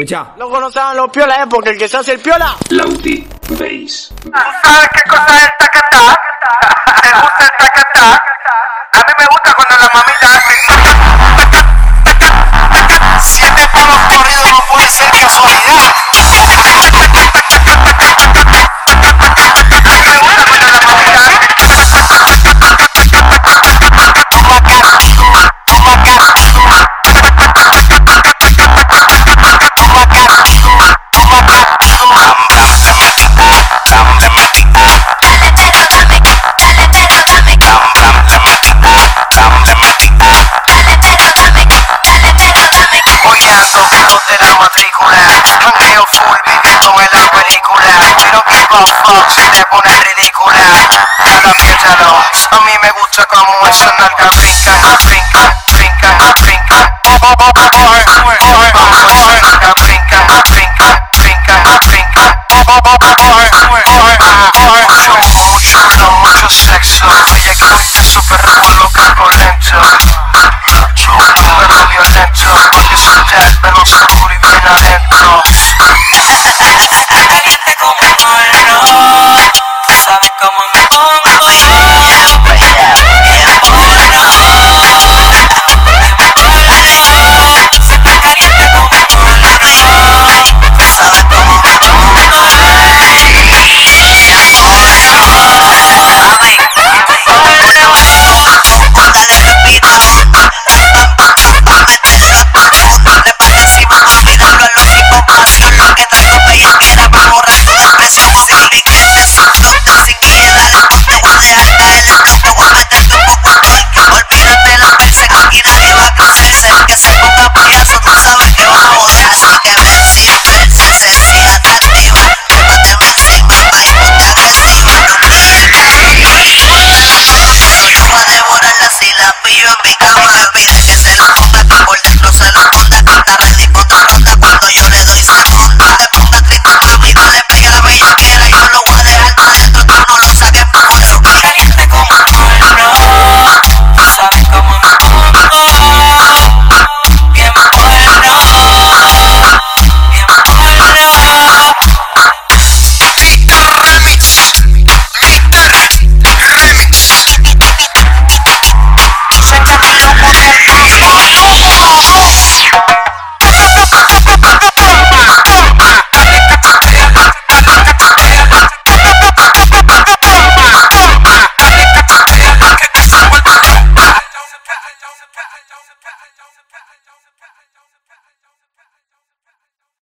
Escucha. No saben los piolas, ¿eh? Porque el que se hace el piola... Lauti Bass. ¿Tú sabes qué cosa es el tacatá? ¿Te gusta el tacatá? A mí me gusta cuando la mamita hace... Fotos de la matrícula. Jangueo full viviendo en la película. We don't give a fuck si te pones ridícula Cada piénsalo A mí me gusta como esa nalga brinca Brinca, brinca, brinca. Como esa nalga brinca Brinca, brinca, brinca Mucho, sexo Jamaica.